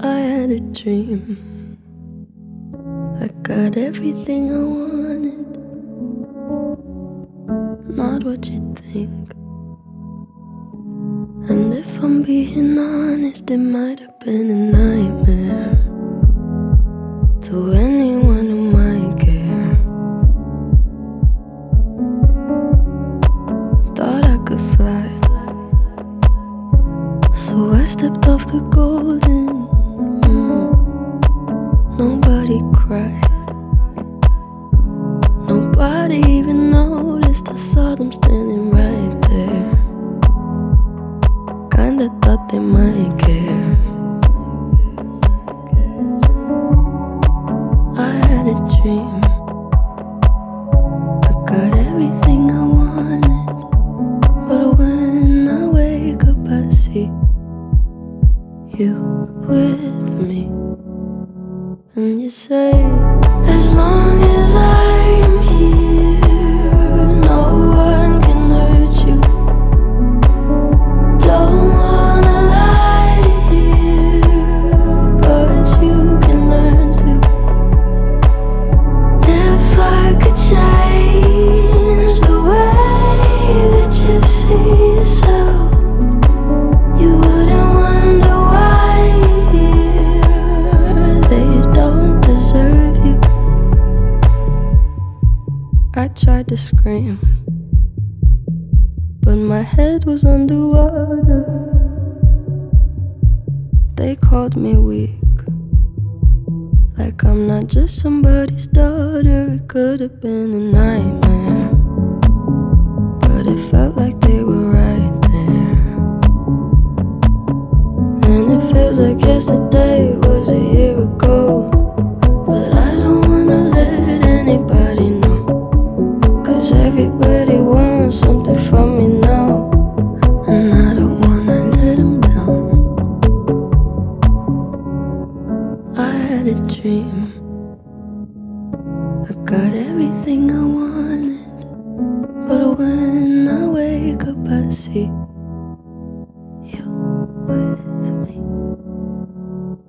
I had a dream. I got everything I wanted. Not what you think. And if I'm being honest, it might have been a nightmare to anyone who might care. Thought I could fly. So I stepped off the golden. Nobody cried. Nobody even noticed. I saw them standing right there. Kinda thought they might care. I had a dream. I got everything I wanted. But when I wake up, I see you with me. And you say, as long as I'm I tried to scream, but my head was underwater. They called me weak. Like I'm not just somebody's daughter, it could have been a nightmare. But it felt like they were right there. And it feels like yesterday everybody wants something from me now. And I don't wanna let them down. I had a dream. I got everything I wanted. But when I wake up, I see you with me.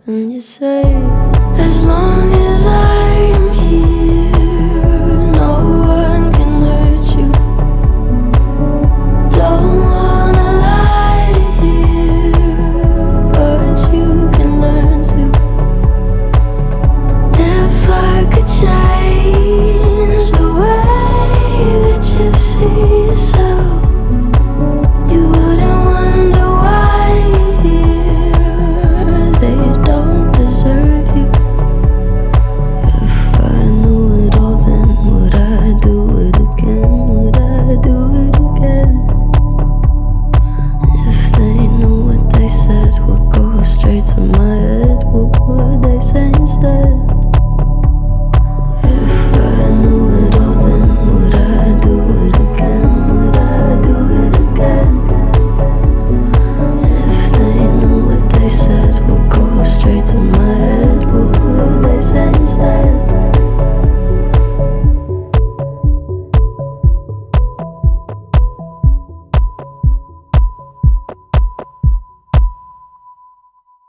And you say, as long as my head, what would I sense that?